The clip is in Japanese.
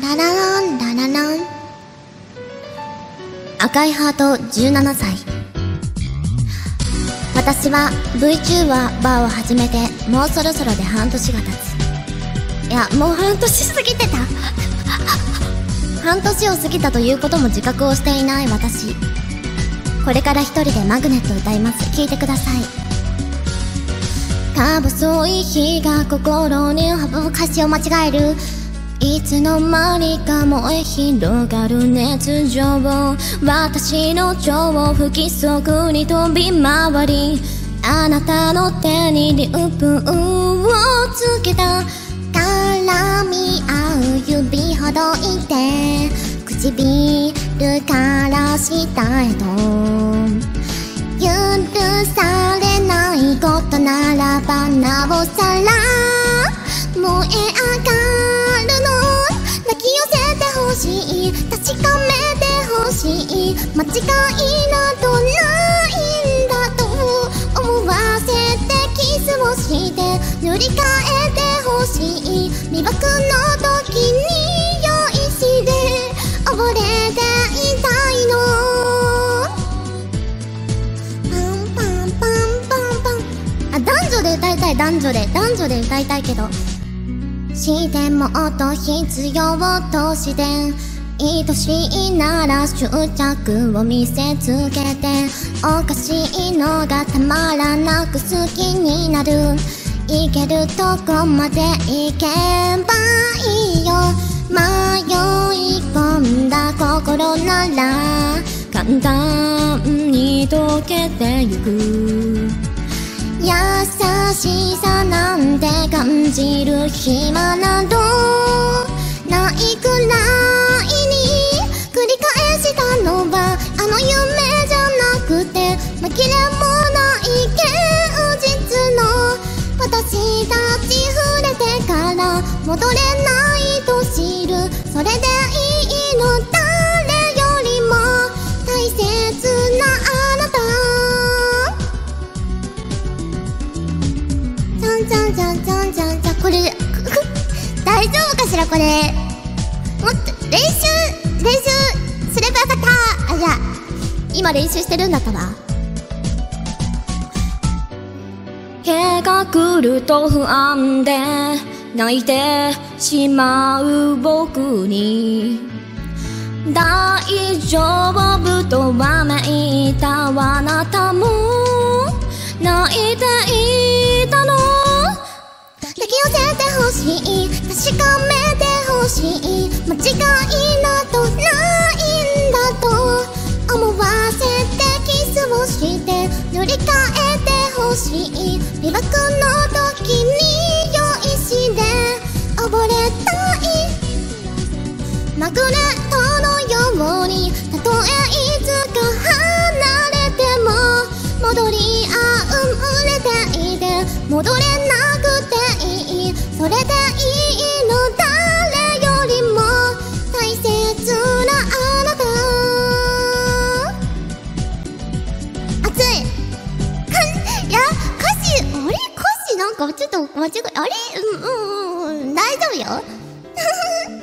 ラランラララン。赤いハート17歳。私は VTuber バーを始めてもうそろそろで半年が経つ。いやもう半年過ぎてた。半年を過ぎたということも自覚をしていない私。これから一人でマグネット歌います。聞いてください。か細い日が心に省く歌詞を間違える。いつの間にか燃え広がる熱情を私の超不規則に飛び回り。あなたの手にリュープをつけた。絡み合う指。ほどいて唇から下へと許されないことならばなおさら。燃え確かめてほしい間違いなどないんだと思わせてキスをして塗り替えてほしい魅惑の時に酔いしで溺れていたいの。パンパンパンパンパンあ男女で歌いたい男女で男女で歌いたいけどしてもっと必要として愛しいなら執着を見せつけておかしいのがたまらなく好きになる。行けるとこまで行けばいいよ。迷い込んだ心なら簡単に溶けてゆく。優しさなんて感じる暇など戻れないと知る。それでいいの誰よりも大切なあなた。ちゃんちゃんちゃんちゃんちゃんちゃんこれ 大丈夫かしらこれ。もっと練習練習すればよかった。あじゃあ今練習してるんだったわ。毛が来ると不安で泣いてしまう僕に。大丈夫とわめいたあなたも。泣いていたの。抱き寄せてほしい。確かめてほしい。間違いなどないんだと。思わせてキスをして塗り替えてほしい。魅惑の時にマグネットのようにたとえいつか離れても戻り合う濡れていて戻れなくていいそれでいいの誰よりも大切なあなた熱い。かいや歌詞あれ？歌詞なんかちょっと間違えあれ？うんうんうん大丈夫よ。